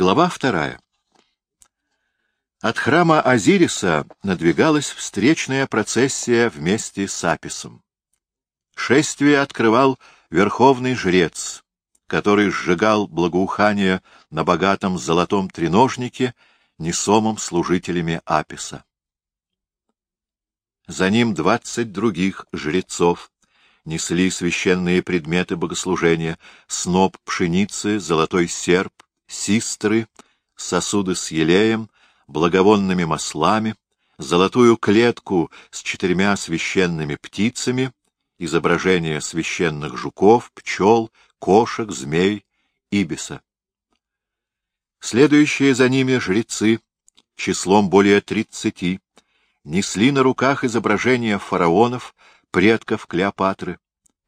Глава вторая. От храма Азириса надвигалась встречная процессия вместе с Аписом. Шествие открывал верховный жрец, который сжигал благоухание на богатом золотом треножнике, несомом служителями Аписа. За ним двадцать других жрецов несли священные предметы богослужения, сноп пшеницы, золотой серп, систры, сосуды с елеем, благовонными маслами, золотую клетку с четырьмя священными птицами, изображения священных жуков, пчел, кошек, змей, ибиса. Следующие за ними жрецы, числом более тридцати, несли на руках изображения фараонов, предков Клеопатры,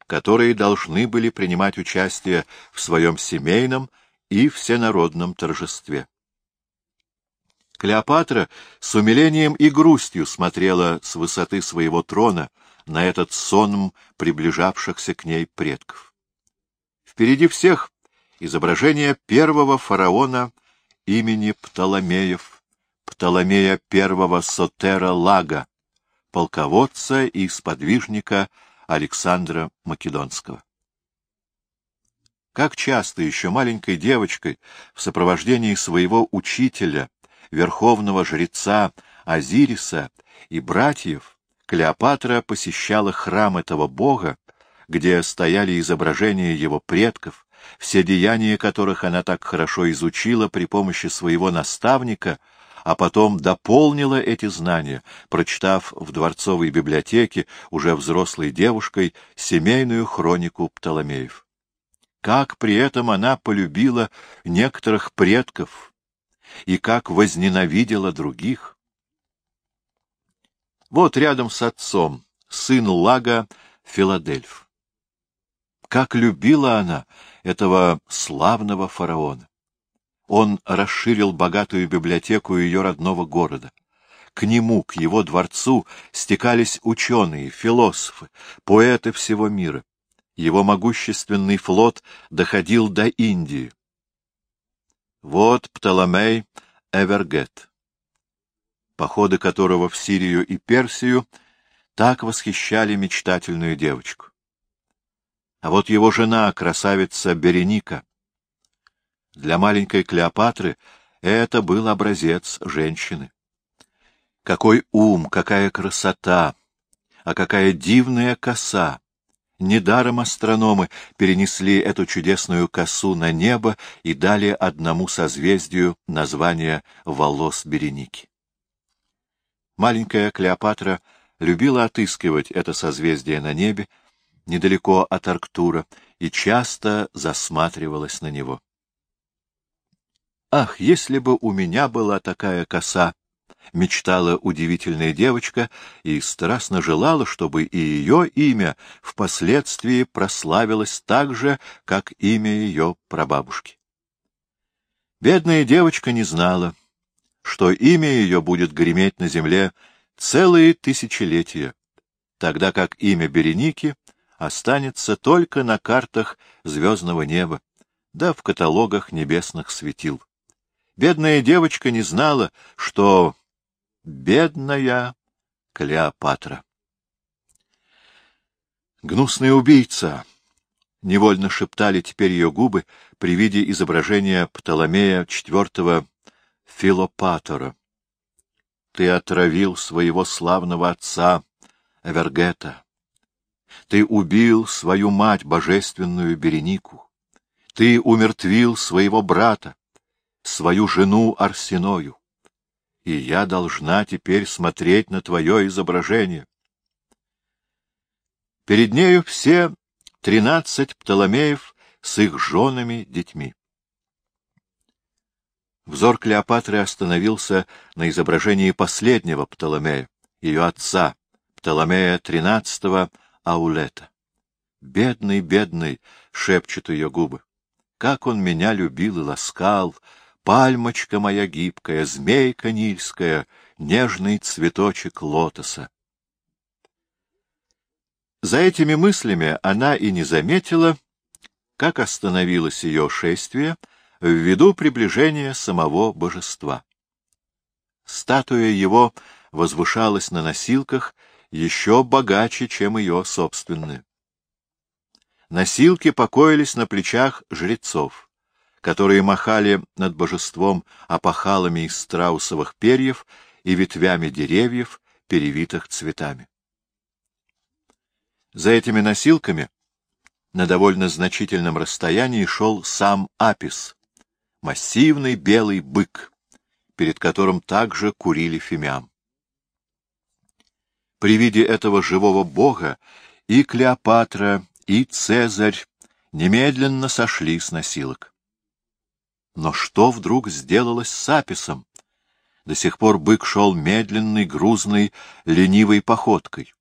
которые должны были принимать участие в своем семейном и всенародном торжестве. Клеопатра с умилением и грустью смотрела с высоты своего трона на этот сон приближавшихся к ней предков. Впереди всех изображение первого фараона имени Птоломеев, Птоломея первого Сотера Лага, полководца и сподвижника Александра Македонского. Как часто еще маленькой девочкой в сопровождении своего учителя, верховного жреца Азириса и братьев, Клеопатра посещала храм этого бога, где стояли изображения его предков, все деяния которых она так хорошо изучила при помощи своего наставника, а потом дополнила эти знания, прочитав в дворцовой библиотеке уже взрослой девушкой семейную хронику Птоломеев как при этом она полюбила некоторых предков и как возненавидела других. Вот рядом с отцом сын Лага Филадельф. Как любила она этого славного фараона! Он расширил богатую библиотеку ее родного города. К нему, к его дворцу, стекались ученые, философы, поэты всего мира его могущественный флот доходил до Индии. Вот Птоломей Эвергет, походы которого в Сирию и Персию так восхищали мечтательную девочку. А вот его жена, красавица Береника. Для маленькой Клеопатры это был образец женщины. Какой ум, какая красота, а какая дивная коса! Недаром астрономы перенесли эту чудесную косу на небо и дали одному созвездию название волос Береники. Маленькая Клеопатра любила отыскивать это созвездие на небе, недалеко от Арктура, и часто засматривалась на него. Ах, если бы у меня была такая коса! — мечтала удивительная девочка и страстно желала, чтобы и ее имя впоследствии прославилось так же, как имя ее прабабушки. Бедная девочка не знала, что имя ее будет греметь на земле целые тысячелетия, тогда как имя Береники останется только на картах звездного неба, да в каталогах небесных светил. Бедная девочка не знала, что Бедная Клеопатра. «Гнусный убийца!» — невольно шептали теперь ее губы при виде изображения Птоломея IV Филопатора. «Ты отравил своего славного отца Эвергета. Ты убил свою мать, божественную Беренику. Ты умертвил своего брата, свою жену Арсеною и я должна теперь смотреть на твое изображение. Перед нею все тринадцать Птоломеев с их женами, детьми. Взор Клеопатры остановился на изображении последнего Птоломея, ее отца, Птоломея тринадцатого Аулета. «Бедный, бедный!» — шепчут ее губы. «Как он меня любил и ласкал!» Пальмочка моя гибкая, змейка нильская, нежный цветочек лотоса. За этими мыслями она и не заметила, как остановилось ее шествие ввиду приближения самого божества. Статуя его возвышалась на носилках еще богаче, чем ее собственная. Носилки покоились на плечах жрецов, которые махали над божеством опахалами из страусовых перьев и ветвями деревьев, перевитых цветами. За этими носилками на довольно значительном расстоянии шел сам Апис, массивный белый бык, перед которым также курили фимиам. При виде этого живого бога и Клеопатра, и Цезарь немедленно сошли с носилок. Но что вдруг сделалось с Аписом? До сих пор бык шел медленной, грузной, ленивой походкой.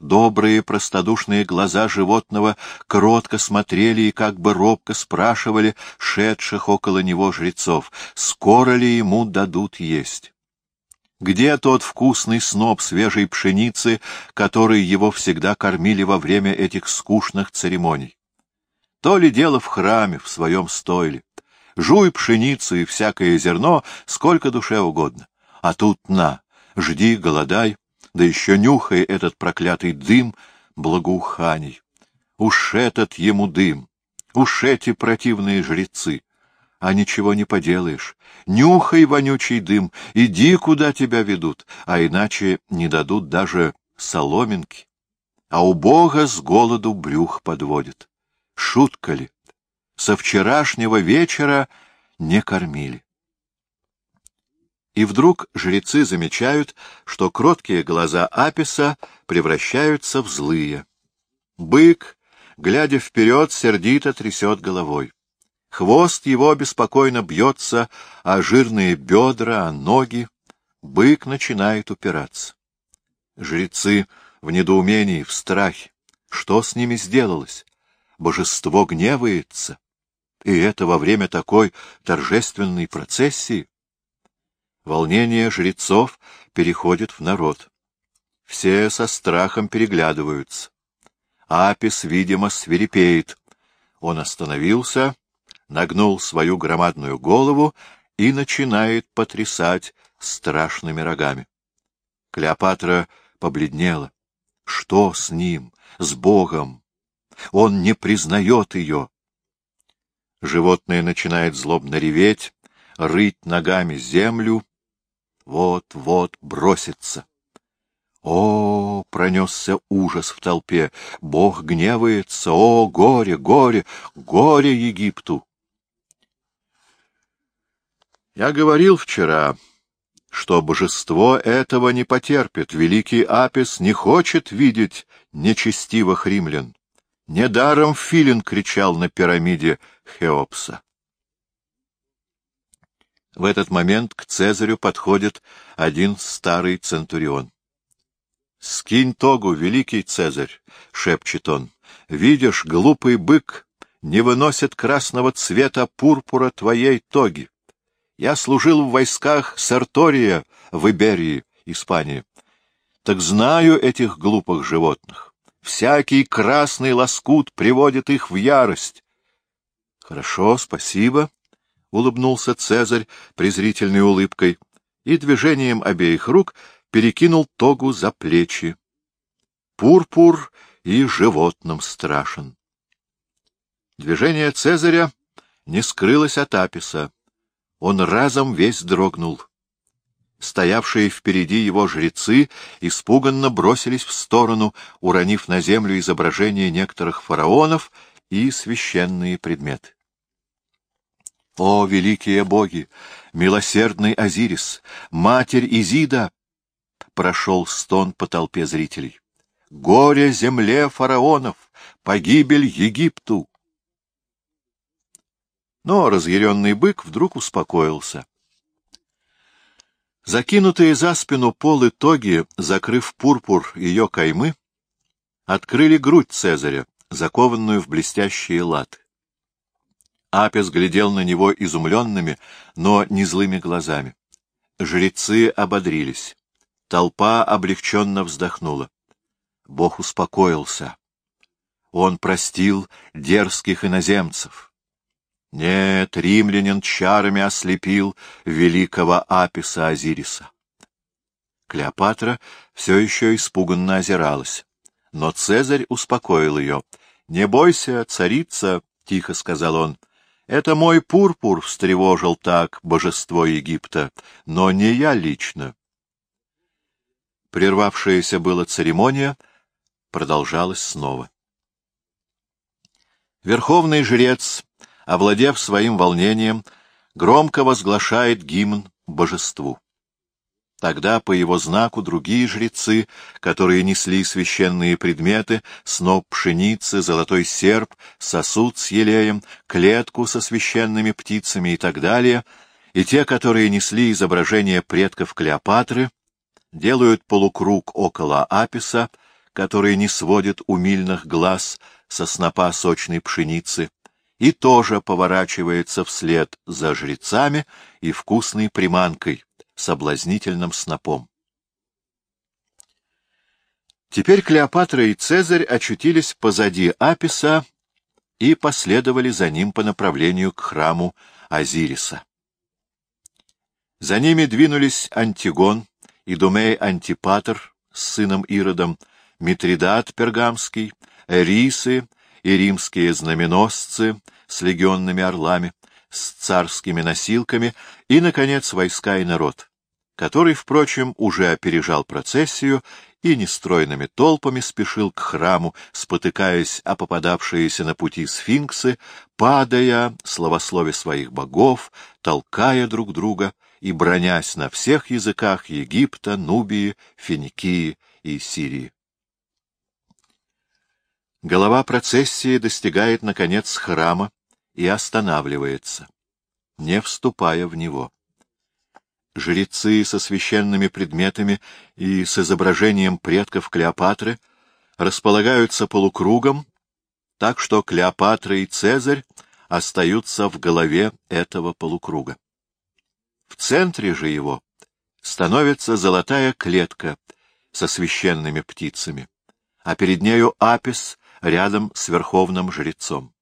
Добрые, простодушные глаза животного кротко смотрели и как бы робко спрашивали шедших около него жрецов, скоро ли ему дадут есть. Где тот вкусный сноп свежей пшеницы, который его всегда кормили во время этих скучных церемоний? То ли дело в храме, в своем стойле. Жуй пшеницу и всякое зерно, сколько душе угодно. А тут на, жди, голодай, да еще нюхай этот проклятый дым благоуханий. Уж этот ему дым, уж эти противные жрецы. А ничего не поделаешь. Нюхай вонючий дым, иди, куда тебя ведут, а иначе не дадут даже соломинки. А у Бога с голоду брюх подводит. Шутка ли? Со вчерашнего вечера не кормили. И вдруг жрецы замечают, что кроткие глаза Аписа превращаются в злые. Бык, глядя вперед, сердито трясет головой. Хвост его беспокойно бьется, а жирные бедра, а ноги. Бык начинает упираться. Жрецы в недоумении, в страхе. Что с ними сделалось? Божество гневается. И это во время такой торжественной процессии. Волнение жрецов переходит в народ. Все со страхом переглядываются. Апис, видимо, свирепеет. Он остановился, нагнул свою громадную голову и начинает потрясать страшными рогами. Клеопатра побледнела. Что с ним, с Богом? Он не признает ее. Животное начинает злобно реветь, рыть ногами землю, вот-вот бросится. О, пронесся ужас в толпе! Бог гневается! О, горе, горе, горе Египту! Я говорил вчера, что божество этого не потерпит. Великий Апис не хочет видеть нечестивых римлян. Недаром Филин кричал на пирамиде Хеопса. В этот момент к Цезарю подходит один старый центурион. — Скинь тогу, великий Цезарь, — шепчет он. — Видишь, глупый бык не выносит красного цвета пурпура твоей тоги. Я служил в войсках Сартория в Иберии, Испании. Так знаю этих глупых животных. Всякий красный лоскут приводит их в ярость. — Хорошо, спасибо, — улыбнулся Цезарь презрительной улыбкой и движением обеих рук перекинул тогу за плечи. Пурпур и животным страшен. Движение Цезаря не скрылось от Аписа. Он разом весь дрогнул. Стоявшие впереди его жрецы испуганно бросились в сторону, уронив на землю изображения некоторых фараонов и священные предметы. О, великие боги! Милосердный Азирис! Матерь Изида! Прошел стон по толпе зрителей. Горе земле фараонов! Погибель Египту! Но разъяренный бык вдруг успокоился. Закинутые за спину полы тоги, закрыв пурпур ее каймы, открыли грудь Цезаря, закованную в блестящие латы. Апис глядел на него изумленными, но не злыми глазами. Жрецы ободрились. Толпа облегченно вздохнула. Бог успокоился. Он простил дерзких иноземцев. Нет, римлянин чарами ослепил великого Аписа Азириса. Клеопатра все еще испуганно озиралась. Но Цезарь успокоил ее. — Не бойся, царица, — тихо сказал он. — Это мой пурпур встревожил так божество Египта, но не я лично. Прервавшаяся была церемония продолжалась снова. Верховный жрец, овладев своим волнением, громко возглашает гимн божеству. Тогда по его знаку другие жрецы, которые несли священные предметы, сноп пшеницы, золотой серп, сосуд с елеем, клетку со священными птицами и так далее, и те, которые несли изображение предков Клеопатры, делают полукруг около Аписа, который не сводит умильных глаз со снопа сочной пшеницы, и тоже поворачивается вслед за жрецами и вкусной приманкой, соблазнительным снопом. Теперь Клеопатра и Цезарь очутились позади Аписа и последовали за ним по направлению к храму Азириса. За ними двинулись Антигон, Идумей Антипатр с сыном Иродом, Митридат Пергамский, Эрисы и римские знаменосцы с легионными орлами, с царскими носилками и, наконец, войска и народ, который, впрочем, уже опережал процессию и нестройными толпами спешил к храму, спотыкаясь о попадавшиеся на пути сфинксы, падая, словослове своих богов, толкая друг друга и бронясь на всех языках Египта, Нубии, Финикии и Сирии. Голова процессии достигает, наконец, храма, и останавливается, не вступая в него. Жрецы со священными предметами и с изображением предков Клеопатры располагаются полукругом, так что Клеопатра и Цезарь остаются в голове этого полукруга. В центре же его становится золотая клетка со священными птицами, а перед нею Апис рядом с верховным жрецом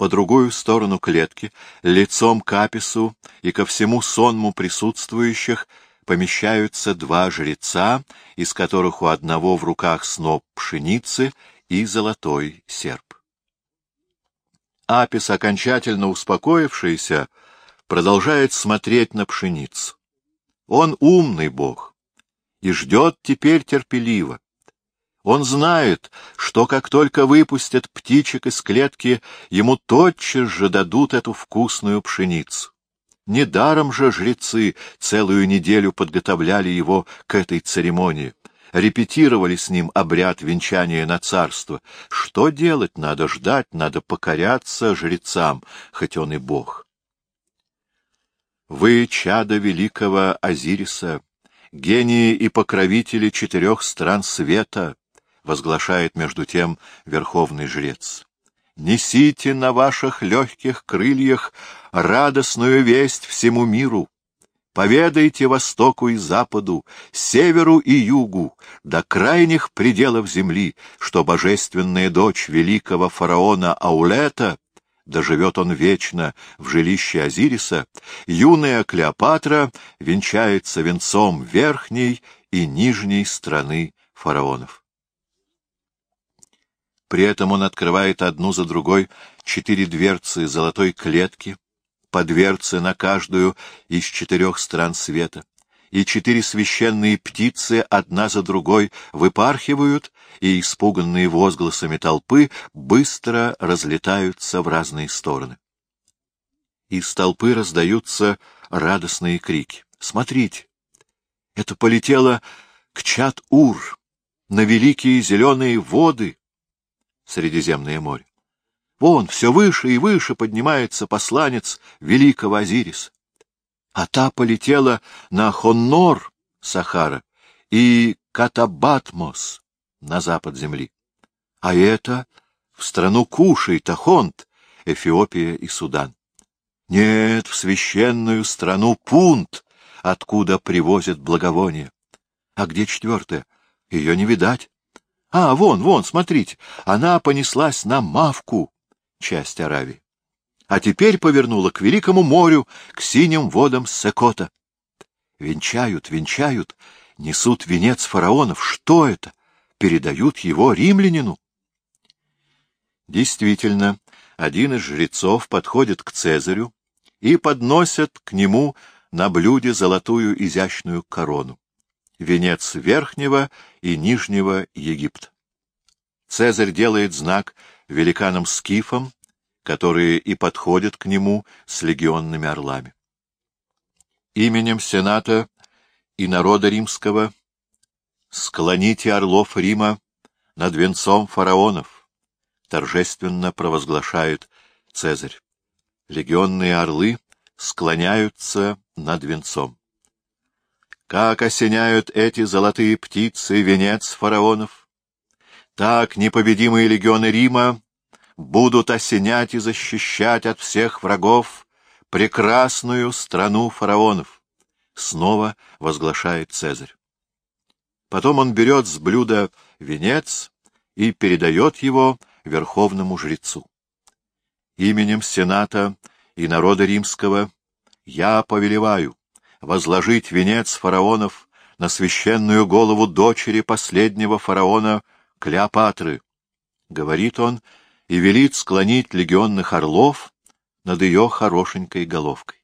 по другую сторону клетки, лицом к Апису и ко всему сонму присутствующих помещаются два жреца, из которых у одного в руках сноп пшеницы и золотой серп. Апис, окончательно успокоившийся, продолжает смотреть на пшеницу. Он умный бог и ждет теперь терпеливо. Он знает, что как только выпустят птичек из клетки, ему тотчас же дадут эту вкусную пшеницу. Недаром же жрецы целую неделю подготовляли его к этой церемонии, репетировали с ним обряд венчания на царство. Что делать? Надо ждать, надо покоряться жрецам, хоть он и бог. Вы, чадо великого Азириса, гении и покровители четырех стран света, — возглашает между тем верховный жрец. «Несите на ваших легких крыльях радостную весть всему миру. Поведайте востоку и западу, северу и югу, до крайних пределов земли, что божественная дочь великого фараона Аулета доживет он вечно в жилище Азириса, юная Клеопатра венчается венцом верхней и нижней страны фараонов. При этом он открывает одну за другой четыре дверцы золотой клетки, по дверце на каждую из четырех стран света, и четыре священные птицы одна за другой выпархивают, и, испуганные возгласами толпы, быстро разлетаются в разные стороны. Из толпы раздаются радостные крики. «Смотрите! Это полетело к Чат-Ур, на великие зеленые воды!» Средиземное море. Вон, все выше и выше поднимается посланец великого Азирис. А та полетела на Хоннор, Сахара, и Катабатмос, на запад земли. А это в страну Куши, Тахонт, Эфиопия и Судан. Нет, в священную страну Пунт, откуда привозят благовония. А где четвертая? Ее не видать. А, вон, вон, смотрите, она понеслась на Мавку, часть Аравии. а теперь повернула к великому морю, к синим водам Секота. Венчают, венчают, несут венец фараонов. Что это? Передают его римлянину? Действительно, один из жрецов подходит к Цезарю и подносят к нему на блюде золотую изящную корону, венец Верхнего и Нижнего Египта. Цезарь делает знак великанам-скифам, которые и подходят к нему с легионными орлами. Именем Сената и народа римского склоните орлов Рима над венцом фараонов, торжественно провозглашает Цезарь. Легионные орлы склоняются над венцом. Как осеняют эти золотые птицы венец фараонов, так непобедимые легионы Рима будут осенять и защищать от всех врагов прекрасную страну фараонов, снова возглашает Цезарь. Потом он берет с блюда венец и передает его верховному жрецу. Именем Сената и народа римского я повелеваю возложить венец фараонов на священную голову дочери последнего фараона Клеопатры, — говорит он, и велит склонить легионных орлов над ее хорошенькой головкой.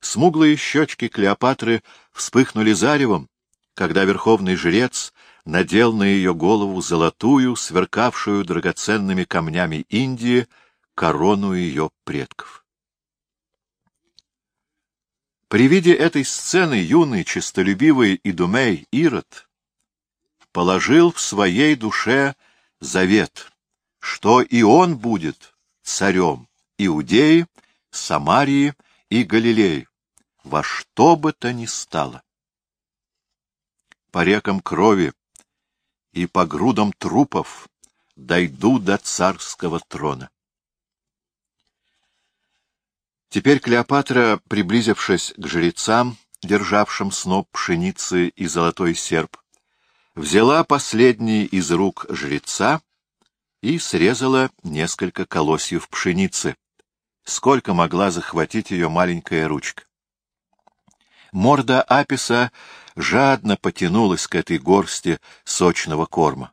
Смуглые щечки Клеопатры вспыхнули заревом, когда верховный жрец надел на ее голову золотую, сверкавшую драгоценными камнями Индии, корону ее предков. При виде этой сцены юный, честолюбивый Идумей Ирод положил в своей душе завет, что и он будет царем Иудеи, Самарии и Галилеи, во что бы то ни стало. По рекам крови и по грудам трупов дойду до царского трона. Теперь Клеопатра, приблизившись к жрецам, державшим сноп пшеницы и золотой серп, взяла последний из рук жреца и срезала несколько колосьев пшеницы, сколько могла захватить ее маленькая ручка. Морда Аписа жадно потянулась к этой горсти сочного корма.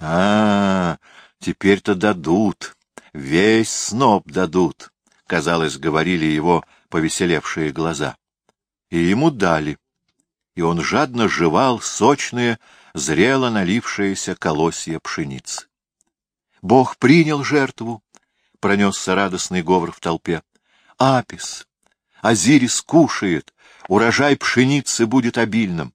А, -а, теперь-то дадут, весь сноп дадут казалось, говорили его повеселевшие глаза. И ему дали, и он жадно жевал сочные, зрело налившиеся колосья пшеницы. Бог принял жертву, — пронесся радостный говор в толпе. Апис, Азирис кушает, урожай пшеницы будет обильным.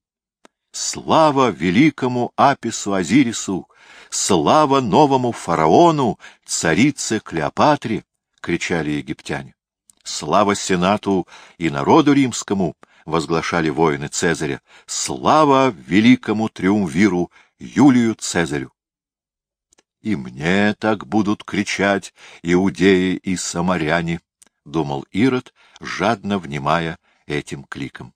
Слава великому Апису Азирису! Слава новому фараону, царице Клеопатре! Кричали египтяне. «Слава Сенату и народу римскому!» — возглашали воины Цезаря. «Слава великому триумвиру Юлию Цезарю!» «И мне так будут кричать иудеи и самаряне», — думал Ирод, жадно внимая этим кликом.